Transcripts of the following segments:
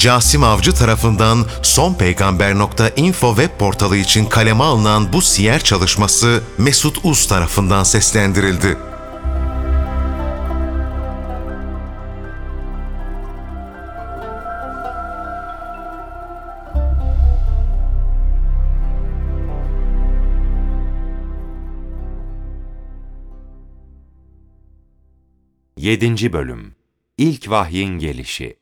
Casim Avcı tarafından sonpeygamber.info web portalı için kaleme alınan bu siyer çalışması Mesut Uz tarafından seslendirildi. Yedinci Bölüm İlk Vahyin Gelişi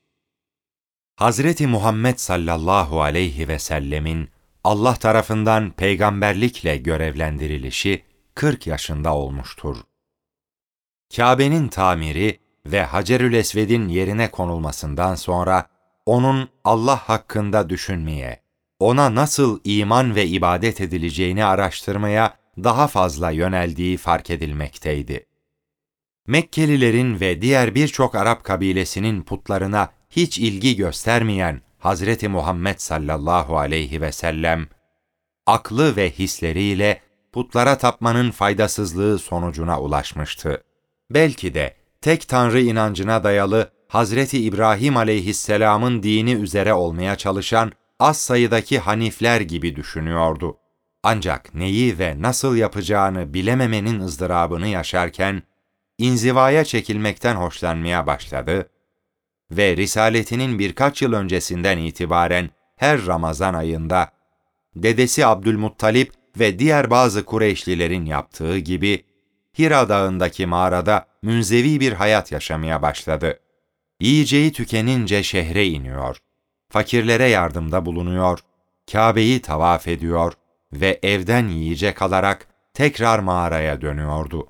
Hazreti Muhammed sallallahu aleyhi ve sellemin Allah tarafından peygamberlikle görevlendirilişi 40 yaşında olmuştur. Kabe'nin tamiri ve Hacerül Esved'in yerine konulmasından sonra onun Allah hakkında düşünmeye, ona nasıl iman ve ibadet edileceğini araştırmaya daha fazla yöneldiği fark edilmekteydi. Mekkelilerin ve diğer birçok Arap kabilesinin putlarına hiç ilgi göstermeyen Hazreti Muhammed sallallahu aleyhi ve sellem, aklı ve hisleriyle putlara tapmanın faydasızlığı sonucuna ulaşmıştı. Belki de tek tanrı inancına dayalı Hazreti İbrahim aleyhisselamın dini üzere olmaya çalışan az sayıdaki hanifler gibi düşünüyordu. Ancak neyi ve nasıl yapacağını bilememenin ızdırabını yaşarken, inzivaya çekilmekten hoşlanmaya başladı ve risaletinin birkaç yıl öncesinden itibaren her Ramazan ayında dedesi Abdülmuttalip ve diğer bazı Kureyşlilerin yaptığı gibi Hira Dağı'ndaki mağarada münzevi bir hayat yaşamaya başladı. Yiyeceği tükenince şehre iniyor, fakirlere yardımda bulunuyor, Kabe'yi tavaf ediyor ve evden yiyecek alarak tekrar mağaraya dönüyordu.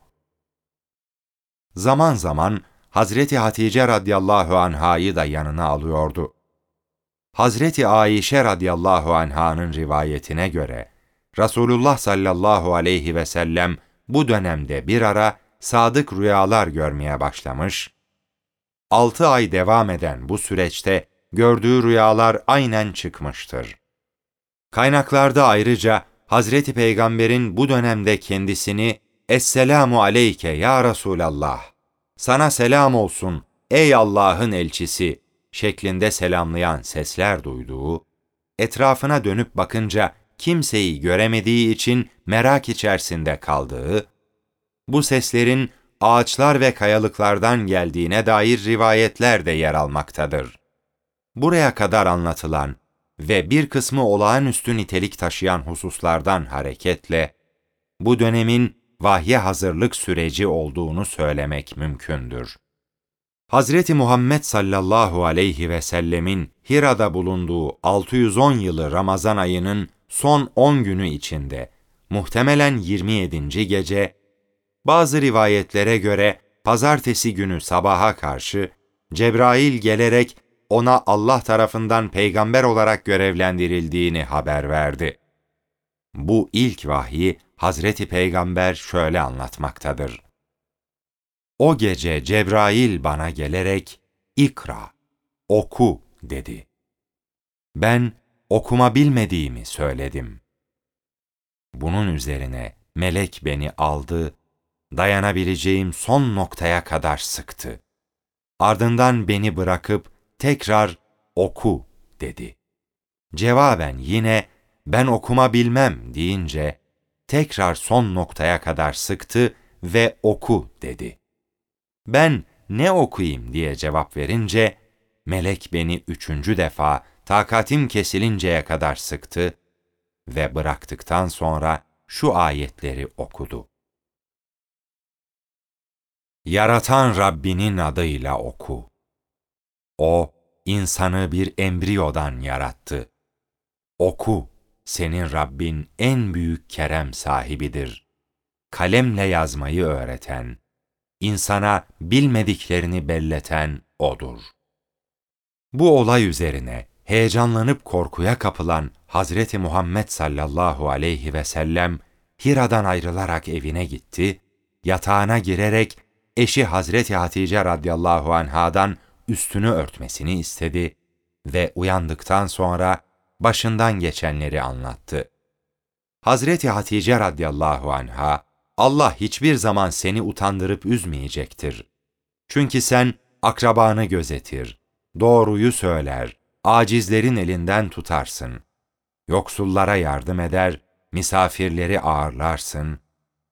Zaman zaman Hazreti Hatice radıyallahu anhayı da yanına alıyordu. Hazreti Ayşe radıyallahu anh'ın rivayetine göre Resulullah sallallahu aleyhi ve sellem bu dönemde bir ara sadık rüyalar görmeye başlamış. Altı ay devam eden bu süreçte gördüğü rüyalar aynen çıkmıştır. Kaynaklarda ayrıca Hazreti Peygamber'in bu dönemde kendisini Esselamu aleyke ya Resulallah sana selam olsun ey Allah'ın elçisi şeklinde selamlayan sesler duyduğu, etrafına dönüp bakınca kimseyi göremediği için merak içerisinde kaldığı, bu seslerin ağaçlar ve kayalıklardan geldiğine dair rivayetler de yer almaktadır. Buraya kadar anlatılan ve bir kısmı olağanüstü nitelik taşıyan hususlardan hareketle, bu dönemin vahye hazırlık süreci olduğunu söylemek mümkündür. Hazreti Muhammed sallallahu aleyhi ve sellemin Hira'da bulunduğu 610 yılı Ramazan ayının son 10 günü içinde muhtemelen 27. gece bazı rivayetlere göre pazartesi günü sabaha karşı Cebrail gelerek ona Allah tarafından peygamber olarak görevlendirildiğini haber verdi. Bu ilk vahyi Hazreti Peygamber şöyle anlatmaktadır. O gece Cebrail bana gelerek, ikra, oku dedi. Ben okuma bilmediğimi söyledim. Bunun üzerine melek beni aldı, dayanabileceğim son noktaya kadar sıktı. Ardından beni bırakıp tekrar oku dedi. Cevaben yine ben okuma bilmem deyince tekrar son noktaya kadar sıktı ve oku dedi. Ben ne okuyayım diye cevap verince, melek beni üçüncü defa takatim kesilinceye kadar sıktı ve bıraktıktan sonra şu ayetleri okudu. Yaratan Rabbinin adıyla oku. O, insanı bir embriyodan yarattı. Oku senin Rabbin en büyük kerem sahibidir. Kalemle yazmayı öğreten, insana bilmediklerini belleten O'dur. Bu olay üzerine heyecanlanıp korkuya kapılan Hazreti Muhammed sallallahu aleyhi ve sellem Hira'dan ayrılarak evine gitti, yatağına girerek eşi Hazreti Hatice radıyallahu anhadan üstünü örtmesini istedi ve uyandıktan sonra başından geçenleri anlattı. Hazreti Hatice radıyallahu anha, Allah hiçbir zaman seni utandırıp üzmeyecektir. Çünkü sen akrabanı gözetir, doğruyu söyler, acizlerin elinden tutarsın. Yoksullara yardım eder, misafirleri ağırlarsın.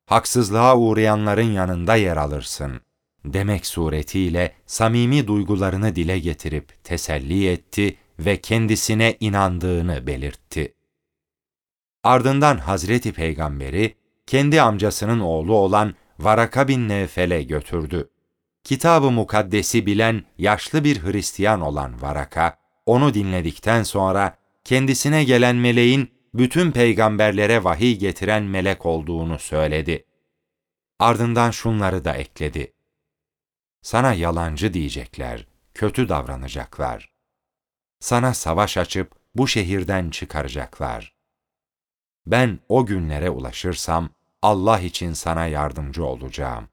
Haksızlığa uğrayanların yanında yer alırsın. Demek suretiyle samimi duygularını dile getirip teselli etti ve kendisine inandığını belirtti. Ardından Hazreti Peygamberi kendi amcasının oğlu olan Varaka bin Nevfel'e götürdü. Kitab-ı Mukaddes'i bilen yaşlı bir Hristiyan olan Varaka, onu dinledikten sonra kendisine gelen meleğin bütün peygamberlere vahiy getiren melek olduğunu söyledi. Ardından şunları da ekledi. Sana yalancı diyecekler, kötü davranacaklar. Sana savaş açıp bu şehirden çıkaracaklar. Ben o günlere ulaşırsam Allah için sana yardımcı olacağım.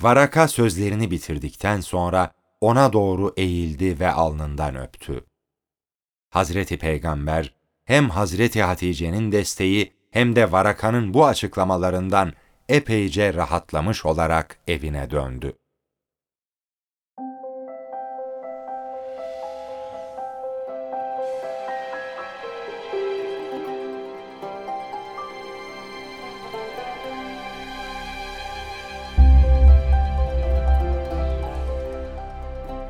Varaka sözlerini bitirdikten sonra ona doğru eğildi ve alnından öptü. Hazreti Peygamber hem Hazreti Hatice'nin desteği hem de Varaka'nın bu açıklamalarından epeyce rahatlamış olarak evine döndü.